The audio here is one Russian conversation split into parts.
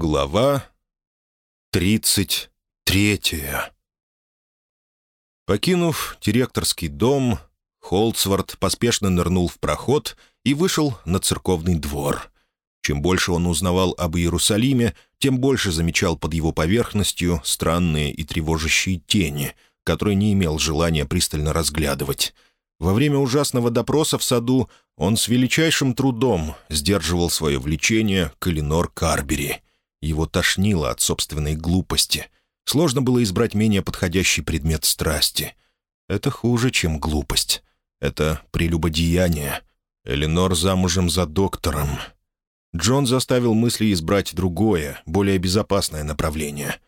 Глава тридцать третья Покинув директорский дом, Холцвард поспешно нырнул в проход и вышел на церковный двор. Чем больше он узнавал об Иерусалиме, тем больше замечал под его поверхностью странные и тревожащие тени, которые не имел желания пристально разглядывать. Во время ужасного допроса в саду он с величайшим трудом сдерживал свое влечение к Эленор Карбери. Его тошнило от собственной глупости. Сложно было избрать менее подходящий предмет страсти. Это хуже, чем глупость. Это прелюбодеяние. Эленор замужем за доктором. Джон заставил мысли избрать другое, более безопасное направление.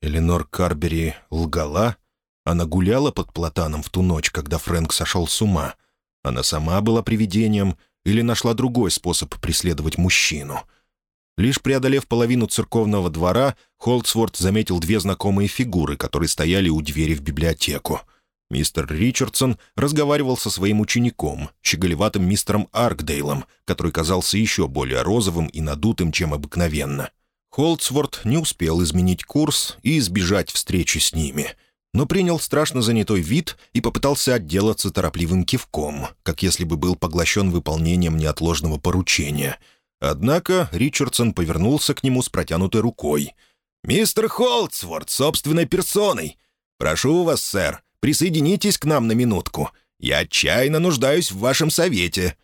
Эленор Карбери лгала? Она гуляла под платаном в ту ночь, когда Фрэнк сошел с ума — она сама была привидением или нашла другой способ преследовать мужчину. Лишь преодолев половину церковного двора, Холдсворт заметил две знакомые фигуры, которые стояли у двери в библиотеку. Мистер Ричардсон разговаривал со своим учеником, щеголеватым мистером Аркдейлом, который казался еще более розовым и надутым, чем обыкновенно. Холдсворт не успел изменить курс и избежать встречи с ними — но принял страшно занятой вид и попытался отделаться торопливым кивком, как если бы был поглощен выполнением неотложного поручения. Однако Ричардсон повернулся к нему с протянутой рукой. «Мистер Холдсворт, собственной персоной! Прошу вас, сэр, присоединитесь к нам на минутку. Я отчаянно нуждаюсь в вашем совете».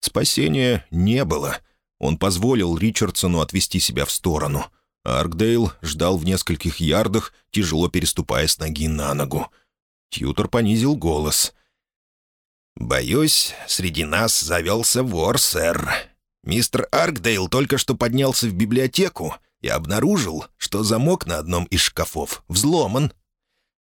Спасения не было. Он позволил Ричардсону отвести себя в сторону — Аркдейл ждал в нескольких ярдах, тяжело переступая с ноги на ногу. Тьютор понизил голос. «Боюсь, среди нас завелся вор, сэр. Мистер Аркдейл только что поднялся в библиотеку и обнаружил, что замок на одном из шкафов взломан.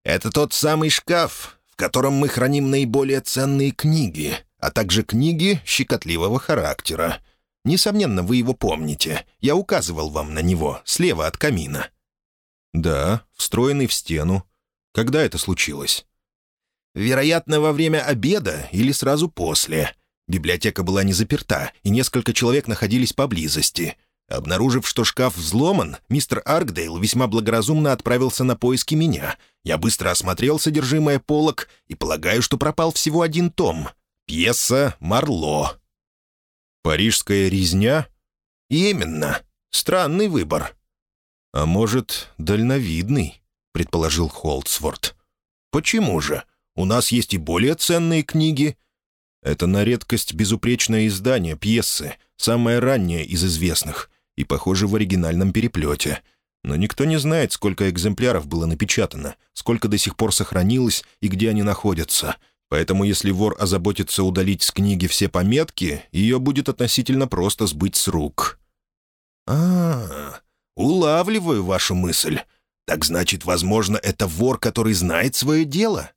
Это тот самый шкаф, в котором мы храним наиболее ценные книги, а также книги щекотливого характера. Несомненно, вы его помните. Я указывал вам на него, слева от камина». «Да, встроенный в стену. Когда это случилось?» «Вероятно, во время обеда или сразу после. Библиотека была не заперта, и несколько человек находились поблизости. Обнаружив, что шкаф взломан, мистер Аркдейл весьма благоразумно отправился на поиски меня. Я быстро осмотрел содержимое полок и полагаю, что пропал всего один том. Пьеса «Марло». Парижская резня? Именно. Странный выбор. А может, дальновидный, предположил Холдсворт. Почему же? У нас есть и более ценные книги. Это на редкость безупречное издание пьесы, самое раннее из известных, и, похоже, в оригинальном переплете. Но никто не знает, сколько экземпляров было напечатано, сколько до сих пор сохранилось и где они находятся — Поэтому если вор озаботится удалить с книги все пометки, ее будет относительно просто сбыть с рук. а, -а, -а улавливаю вашу мысль. Так значит, возможно, это вор, который знает свое дело?»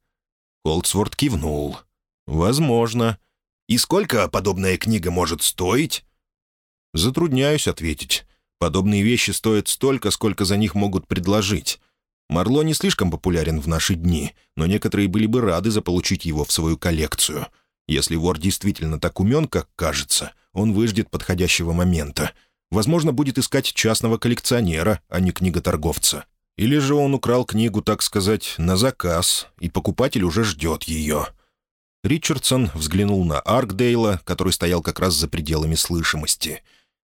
Холдсворт кивнул. «Возможно. И сколько подобная книга может стоить?» «Затрудняюсь ответить. Подобные вещи стоят столько, сколько за них могут предложить. Марло не слишком популярен в наши дни, но некоторые были бы рады заполучить его в свою коллекцию. Если вор действительно так умен, как кажется, он выждет подходящего момента. Возможно, будет искать частного коллекционера, а не книготорговца. Или же он украл книгу, так сказать, на заказ, и покупатель уже ждет ее. Ричардсон взглянул на Аркдейла, который стоял как раз за пределами слышимости.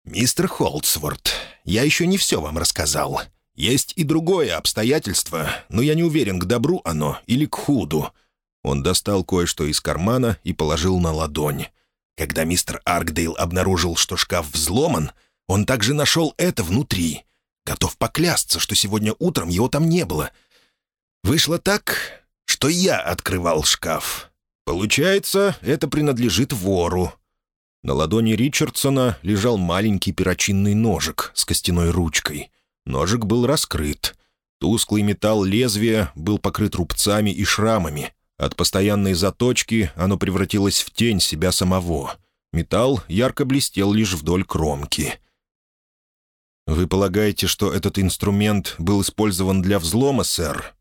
«Мистер Холдсворт, я еще не все вам рассказал. Есть и другое обстоятельство, но я не уверен, к добру оно или к худу». Он достал кое-что из кармана и положил на ладонь. Когда мистер Аркдейл обнаружил, что шкаф взломан, он также нашел это внутри. Готов поклясться, что сегодня утром его там не было. Вышло так, что я открывал шкаф. Получается, это принадлежит вору. На ладони Ричардсона лежал маленький перочинный ножик с костяной ручкой — Ножик был раскрыт. Тусклый металл лезвия был покрыт рубцами и шрамами. От постоянной заточки оно превратилось в тень себя самого. Металл ярко блестел лишь вдоль кромки. «Вы полагаете, что этот инструмент был использован для взлома, сэр?»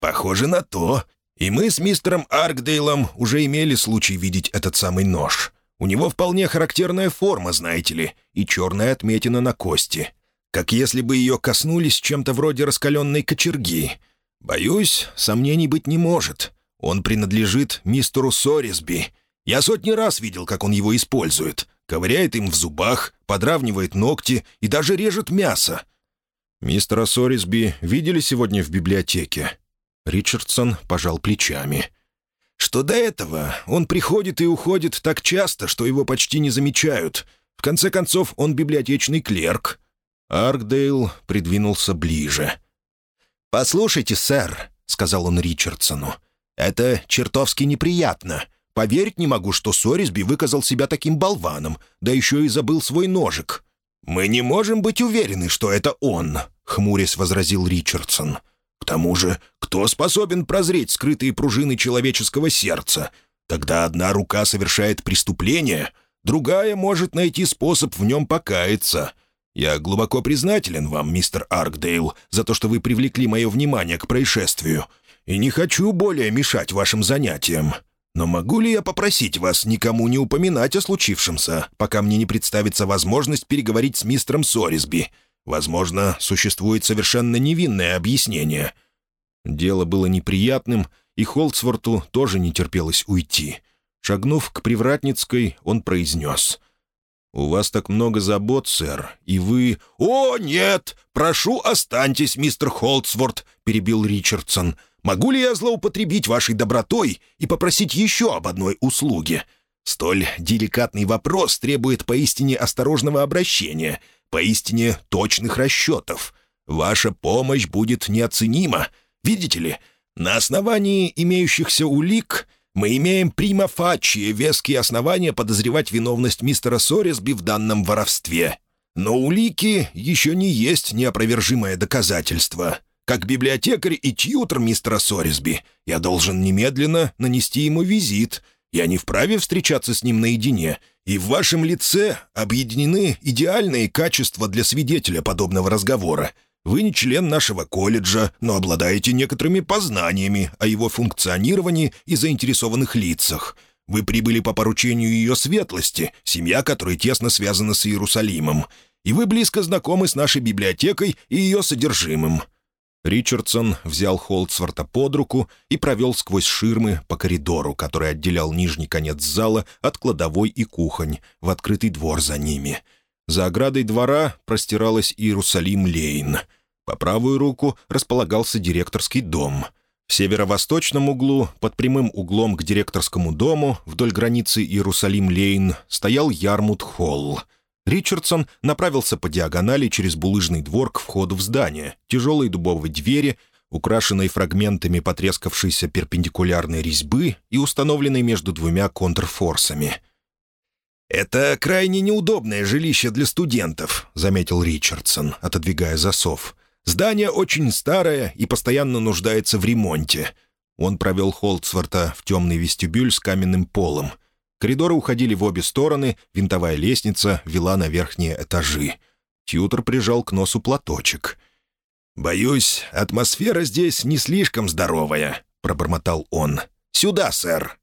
«Похоже на то. И мы с мистером Аркдейлом уже имели случай видеть этот самый нож. У него вполне характерная форма, знаете ли, и черная отметина на кости. как если бы ее коснулись чем-то вроде раскаленной кочерги. Боюсь, сомнений быть не может. Он принадлежит мистеру Сорисби. Я сотни раз видел, как он его использует. Ковыряет им в зубах, подравнивает ногти и даже режет мясо. «Мистера Сорисби видели сегодня в библиотеке?» Ричардсон пожал плечами. «Что до этого, он приходит и уходит так часто, что его почти не замечают. В конце концов, он библиотечный клерк». Аркдейл придвинулся ближе. «Послушайте, сэр», — сказал он Ричардсону, — «это чертовски неприятно. Поверить не могу, что Сорисби выказал себя таким болваном, да еще и забыл свой ножик». «Мы не можем быть уверены, что это он», — хмурясь возразил Ричардсон. «К тому же, кто способен прозреть скрытые пружины человеческого сердца? Когда одна рука совершает преступление, другая может найти способ в нем покаяться. Я глубоко признателен вам, мистер Аркдейл, за то, что вы привлекли мое внимание к происшествию, и не хочу более мешать вашим занятиям. Но могу ли я попросить вас никому не упоминать о случившемся, пока мне не представится возможность переговорить с мистером Сорисби? Возможно, существует совершенно невинное объяснение». Дело было неприятным, и Холцворту тоже не терпелось уйти. Шагнув к Привратницкой, он произнес — «У вас так много забот, сэр, и вы...» «О, нет! Прошу, останьтесь, мистер Холдсворт», — перебил Ричардсон. «Могу ли я злоупотребить вашей добротой и попросить еще об одной услуге? Столь деликатный вопрос требует поистине осторожного обращения, поистине точных расчетов. Ваша помощь будет неоценима. Видите ли, на основании имеющихся улик мы имеем прима фачи веские основания подозревать виновность мистера Сорисби в данном воровстве. Но улики еще не есть неопровержимое доказательство. Как библиотекарь и тьютер мистера Сорисби, я должен немедленно нанести ему визит. Я не вправе встречаться с ним наедине, и в вашем лице объединены идеальные качества для свидетеля подобного разговора — вы не член нашего колледжа, но обладаете некоторыми познаниями о его функционировании и заинтересованных лицах. Вы прибыли по поручению ее светлости, семья которой тесно связана с Иерусалимом, и вы близко знакомы с нашей библиотекой и ее содержимым». Ричардсон взял Холдсворта под руку и провел сквозь ширмы по коридору, который отделял нижний конец зала от кладовой и кухонь, в открытый двор за ними. За оградой двора простиралась Иерусалим-Лейн — по правую руку располагался директорский дом. В северо-восточном углу, под прямым углом к директорскому дому, вдоль границы Иерусалим-Лейн, стоял Ярмут-Холл. Ричардсон направился по диагонали через булыжный двор к входу в здание, тяжелой дубовой двери, украшенной фрагментами потрескавшейся перпендикулярной резьбы и установленной между двумя контрфорсами. «Это крайне неудобное жилище для студентов», — заметил Ричардсон, отодвигая засов. Здание очень старое и постоянно нуждается в ремонте. Он провел Холдсворта в темный вестибюль с каменным полом. Коридоры уходили в обе стороны, винтовая лестница вела на верхние этажи. Тьютор прижал к носу платочек. «Боюсь, атмосфера здесь не слишком здоровая», — пробормотал он. «Сюда, сэр».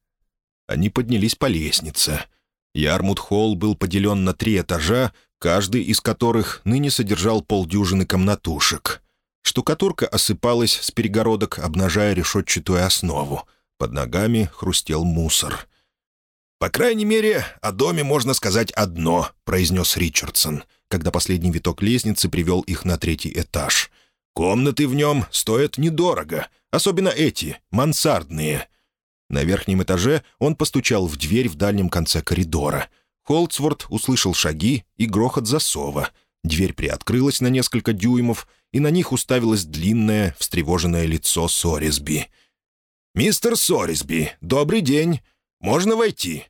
Они поднялись по лестнице. Ярмут-холл был поделен на три этажа, каждый из которых ныне содержал полдюжины комнатушек. Штукатурка осыпалась с перегородок, обнажая решетчатую основу. Под ногами хрустел мусор. «По крайней мере, о доме можно сказать одно», — произнес Ричардсон, когда последний виток лестницы привел их на третий этаж. «Комнаты в нем стоят недорого, особенно эти, мансардные». На верхнем этаже он постучал в дверь в дальнем конце коридора — Холдсворт услышал шаги и грохот засова. Дверь приоткрылась на несколько дюймов, и на них уставилось длинное, встревоженное лицо Сорисби. «Мистер Сорисби, добрый день. Можно войти?»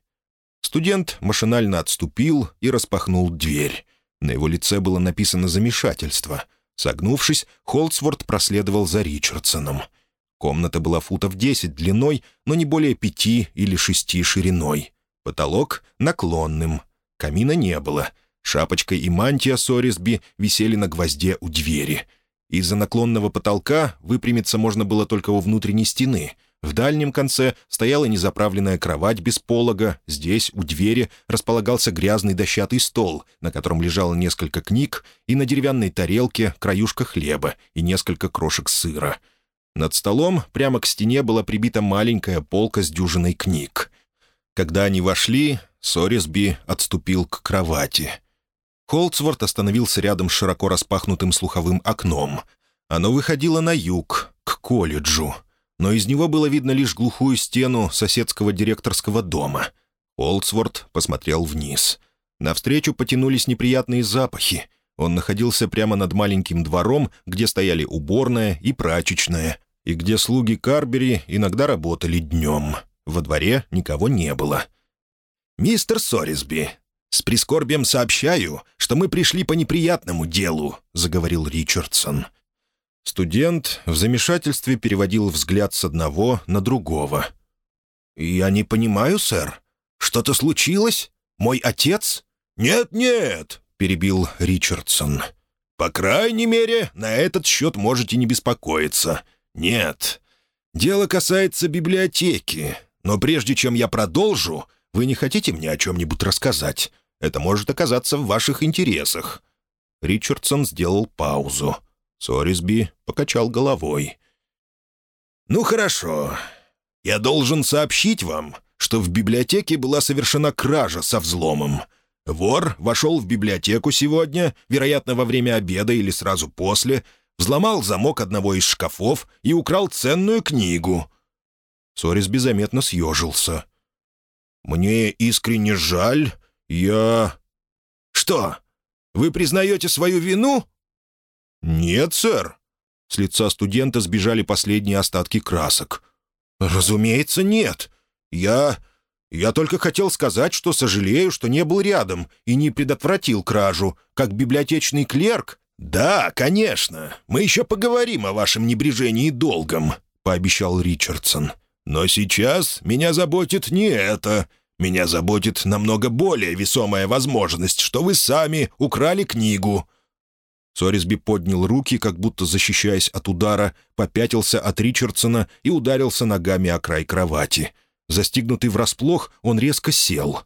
Студент машинально отступил и распахнул дверь. На его лице было написано замешательство. Согнувшись, Холдсворт проследовал за Ричардсоном. Комната была футов десять длиной, но не более пяти или шести шириной. Потолок наклонным. Камина не было. Шапочка и мантия Сорисби висели на гвозде у двери. Из-за наклонного потолка выпрямиться можно было только у внутренней стены. В дальнем конце стояла незаправленная кровать без полога, здесь, у двери, располагался грязный дощатый стол, на котором лежало несколько книг, и на деревянной тарелке краюшка хлеба и несколько крошек сыра. Над столом прямо к стене была прибита маленькая полка с дюжиной книг. Когда они вошли, Сорисби отступил к кровати. Холцворт остановился рядом с широко распахнутым слуховым окном. Оно выходило на юг, к колледжу но из него было видно лишь глухую стену соседского директорского дома. Олдсворт посмотрел вниз. Навстречу потянулись неприятные запахи. Он находился прямо над маленьким двором, где стояли уборная и прачечная, и где слуги Карбери иногда работали днем. Во дворе никого не было. «Мистер Сорисби, с прискорбием сообщаю, что мы пришли по неприятному делу», — заговорил Ричардсон. Студент в замешательстве переводил взгляд с одного на другого. «Я не понимаю, сэр. Что-то случилось? Мой отец?» «Нет-нет», — перебил Ричардсон. «По крайней мере, на этот счет можете не беспокоиться. Нет. Дело касается библиотеки. Но прежде чем я продолжу, вы не хотите мне о чем-нибудь рассказать? Это может оказаться в ваших интересах». Ричардсон сделал паузу. Сорисби покачал головой. «Ну хорошо. Я должен сообщить вам, что в библиотеке была совершена кража со взломом. Вор вошел в библиотеку сегодня, вероятно, во время обеда или сразу после, взломал замок одного из шкафов и украл ценную книгу». Сорисби заметно съежился. «Мне искренне жаль. Я...» «Что? Вы признаете свою вину?» «Нет, сэр». С лица студента сбежали последние остатки красок. «Разумеется, нет. Я... я только хотел сказать, что сожалею, что не был рядом и не предотвратил кражу, как библиотечный клерк». «Да, конечно. Мы еще поговорим о вашем небрежении долгом», — пообещал Ричардсон. «Но сейчас меня заботит не это. Меня заботит намного более весомая возможность, что вы сами украли книгу. Сорисби поднял руки, как будто защищаясь от удара, попятился от Ричардсона и ударился ногами о край кровати. Застигнутый врасплох, он резко сел.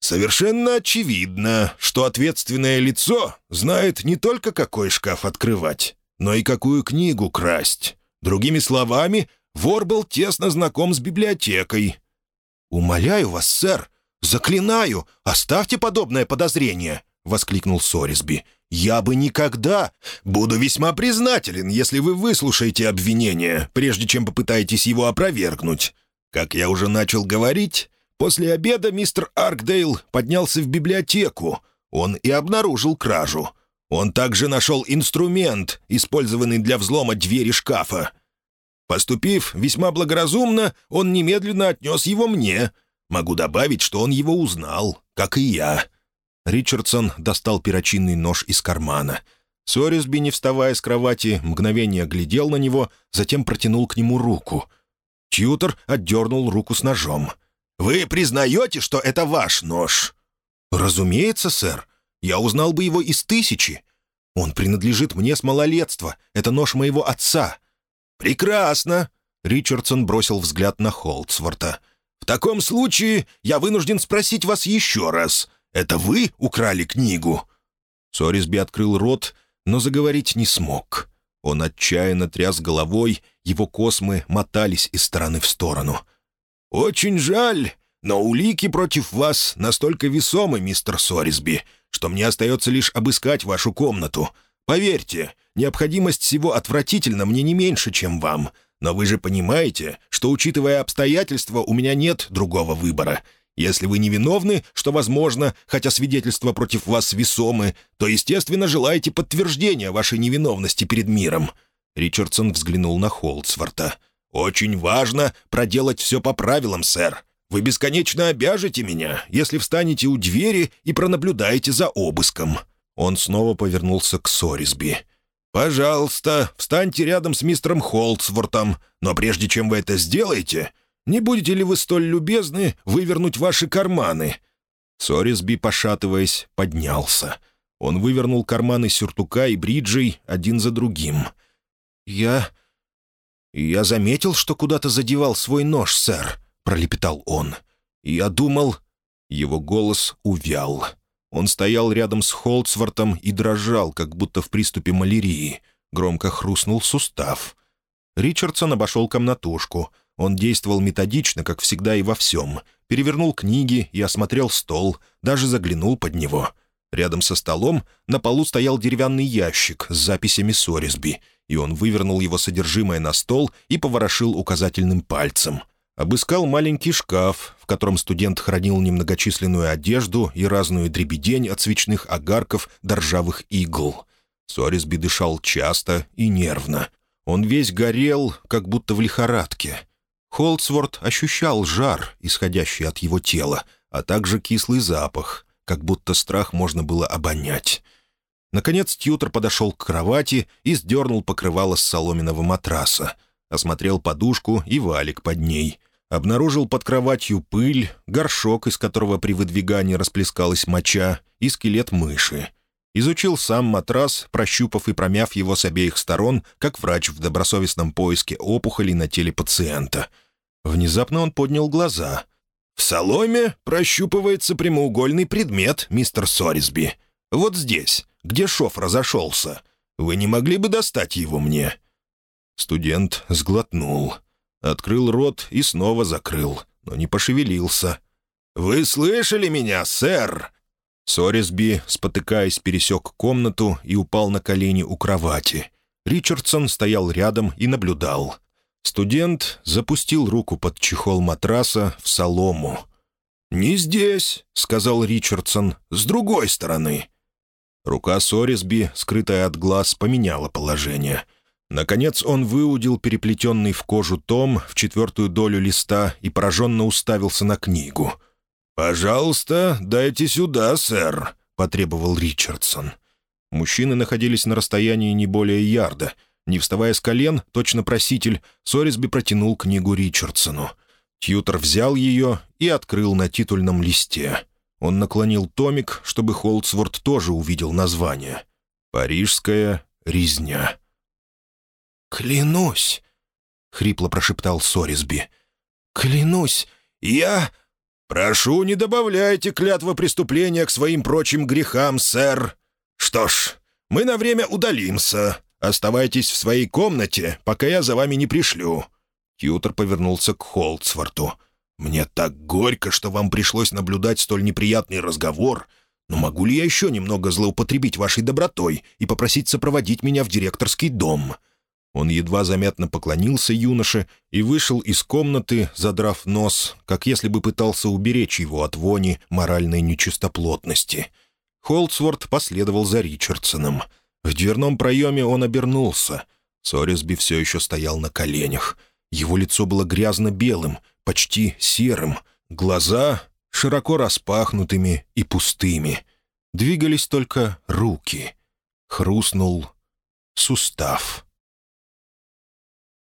«Совершенно очевидно, что ответственное лицо знает не только какой шкаф открывать, но и какую книгу красть. Другими словами, вор был тесно знаком с библиотекой». «Умоляю вас, сэр, заклинаю, оставьте подобное подозрение», — воскликнул Сорисби. Я бы никогда... Буду весьма признателен, если вы выслушаете обвинение, прежде чем попытаетесь его опровергнуть. Как я уже начал говорить, после обеда мистер Аркдейл поднялся в библиотеку. Он и обнаружил кражу. Он также нашел инструмент, использованный для взлома двери шкафа. Поступив весьма благоразумно, он немедленно отнес его мне. Могу добавить, что он его узнал, как и я. Ричардсон достал перочинный нож из кармана. Сорисби, не вставая с кровати, мгновение глядел на него, затем протянул к нему руку. Тьютор отдернул руку с ножом. «Вы признаете, что это ваш нож?» «Разумеется, сэр. Я узнал бы его из тысячи. Он принадлежит мне с малолетства. Это нож моего отца». «Прекрасно!» — Ричардсон бросил взгляд на Холдсворта. «В таком случае я вынужден спросить вас еще раз. Это вы украли книгу?» Сорисби открыл рот, но заговорить не смог. Он отчаянно тряс головой, его космы мотались из стороны в сторону. «Очень жаль, но улики против вас настолько весомы, мистер Сорисби, что мне остается лишь обыскать вашу комнату. Поверьте, необходимость всего отвратительна мне не меньше, чем вам. Но вы же понимаете, что, учитывая обстоятельства, у меня нет другого выбора. Если вы невиновны, что возможно, хотя свидетельства против вас весомы, то, естественно, желаете подтверждения вашей невиновности перед миром». Ричардсон взглянул на Холдсворта. «Очень важно проделать все по правилам, сэр. Вы бесконечно обяжете меня, если встанете у двери и пронаблюдаете за обыском». Он снова повернулся к Сорисби. «Пожалуйста, встаньте рядом с мистером Холдсвортом, но прежде чем вы это сделаете, не будете ли вы столь любезны вывернуть ваши карманы?» Сорисби, пошатываясь, поднялся. Он вывернул карманы сюртука и бриджей один за другим. «Я... «Я заметил, что куда-то задевал свой нож, сэр», — пролепетал он. «Я думал...» Его голос увял. Он стоял рядом с Холцвортом и дрожал, как будто в приступе малярии. Громко хрустнул сустав. Ричардсон обошел комнатушку. Он действовал методично, как всегда и во всем. Перевернул книги и осмотрел стол, даже заглянул под него. Рядом со столом на полу стоял деревянный ящик с записями Сорисби, и он вывернул его содержимое на стол и поворошил указательным пальцем — Обыскал маленький шкаф, в котором студент хранил немногочисленную одежду и разную дребедень от свечных огарков до ржавых игл. Сорисби дышал часто и нервно. Он весь горел, как будто в лихорадке. Холдсворт ощущал жар, исходящий от его тела, а также кислый запах, как будто страх можно было обонять. Наконец Тьютор подошел к кровати и сдернул покрывало с соломенного матраса. Осмотрел подушку и валик под ней обнаружил под кроватью пыль, горшок, из которого при выдвигании расплескалась моча, и скелет мыши. Изучил сам матрас, прощупав и промяв его с обеих сторон, как врач в добросовестном поиске опухолей на теле пациента. Внезапно он поднял глаза. «В соломе прощупывается прямоугольный предмет, мистер Сорисби. Вот здесь, где шов разошелся. Вы не могли бы достать его мне?» Студент сглотнул. Открыл рот и снова закрыл, но не пошевелился. «Вы слышали меня, сэр?» Сорисби, спотыкаясь, пересек комнату и упал на колени у кровати. Ричардсон стоял рядом и наблюдал. Студент запустил руку под чехол матраса в солому. «Не здесь», — сказал Ричардсон, — «с другой стороны». Рука Сорисби, скрытая от глаз, поменяла положение — Наконец он выудил переплетенный в кожу том в четвертую долю листа и пораженно уставился на книгу. «Пожалуйста, дайте сюда, сэр», — потребовал Ричардсон. Мужчины находились на расстоянии не более ярда. Не вставая с колен, точно проситель, Сорисби протянул книгу Ричардсону. Тьютор взял ее и открыл на титульном листе. Он наклонил томик, чтобы Холдсворт тоже увидел название. «Парижская резня». «Клянусь!» — хрипло прошептал Сорисби. «Клянусь! Я...» «Прошу, не добавляйте клятва преступления к своим прочим грехам, сэр. Что ж, мы на время удалимся. Оставайтесь в своей комнате, пока я за вами не пришлю». Тьютор повернулся к Холдсворту. «Мне так горько, что вам пришлось наблюдать столь неприятный разговор. Но могу ли я еще немного злоупотребить вашей добротой и попросить сопроводить меня в директорский дом?» Он едва заметно поклонился юноше и вышел из комнаты, задрав нос, как если бы пытался уберечь его от вони моральной нечистоплотности. Холдсворт последовал за Ричардсоном. В дверном проеме он обернулся. Сорисби все еще стоял на коленях. Его лицо было грязно-белым, почти серым. Глаза широко распахнутыми и пустыми. Двигались только руки. Хрустнул сустав.